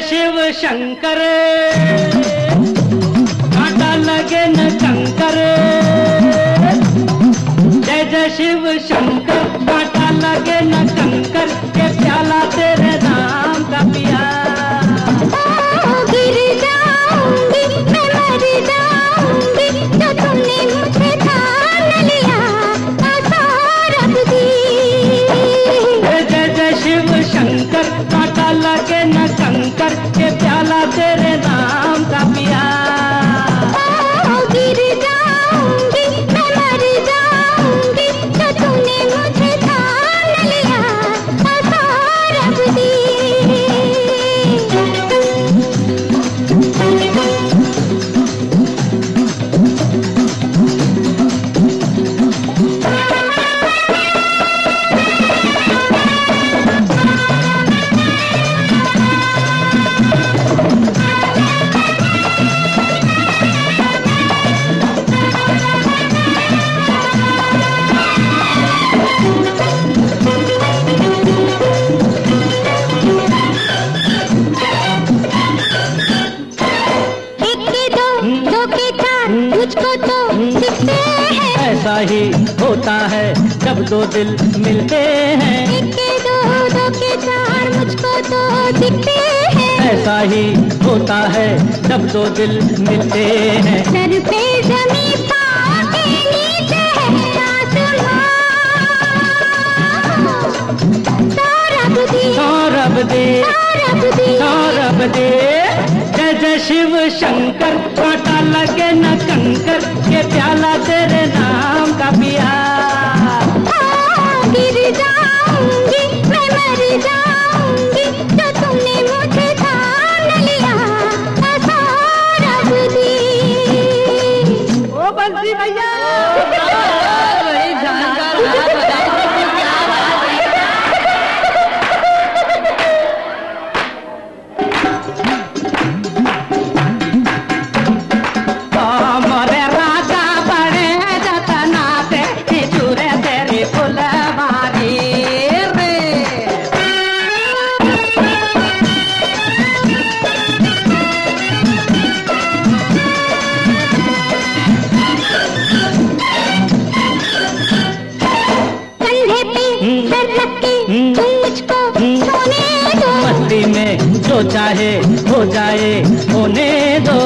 शिव शंकर. काटा लगे न कंकर जय जय शिव शंकर. काटा लगे न करके प्याला तेरे नाम हैं ऐसा ही होता है जब दो दिल मिलते हैं। एक दो दो के चार मुझको तो दिखते हैं। ऐसा ही होता है जब दो दिल मिलते हैं। सर पे जमी सौरभ दी सौरभ दे। जय जय शिव शंकर कांटा लगे न कंकर के तेरे नाम का पिया। हाँ, गिर जाऊँगी मैं मर जाऊँगी तुमने मुझे थाम लिया ओ बंसी भैया। मस्ती में जो चाहे हो जाए होने दो।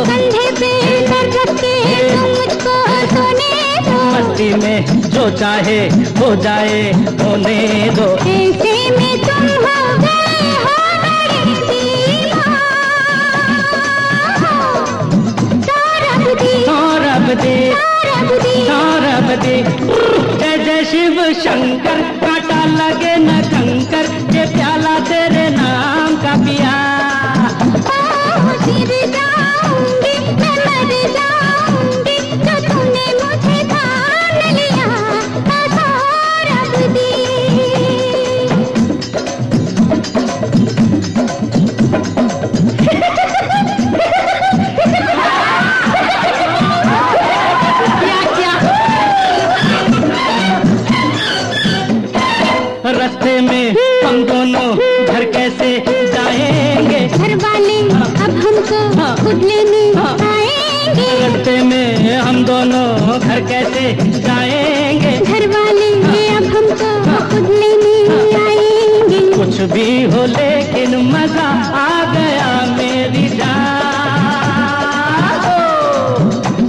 मस्ती में जो चाहे हो जाए होने दो। ऐसे में तुम हो गए हो शिव शंकर काटा लगे न कंकर। में हाँ। आएँगे। में हम दोनों घर कैसे जाएँगे? घर वाले हाँ। अब हमको तो हाँ। आएँगे। कुछ भी हो लेकिन मज़ा आ गया मेरी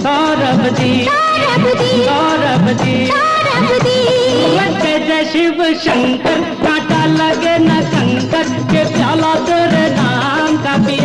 सौरभ जी सौरभ जी शिव शंकर काटा लगे न शंकर के चला तेरे नाम का पी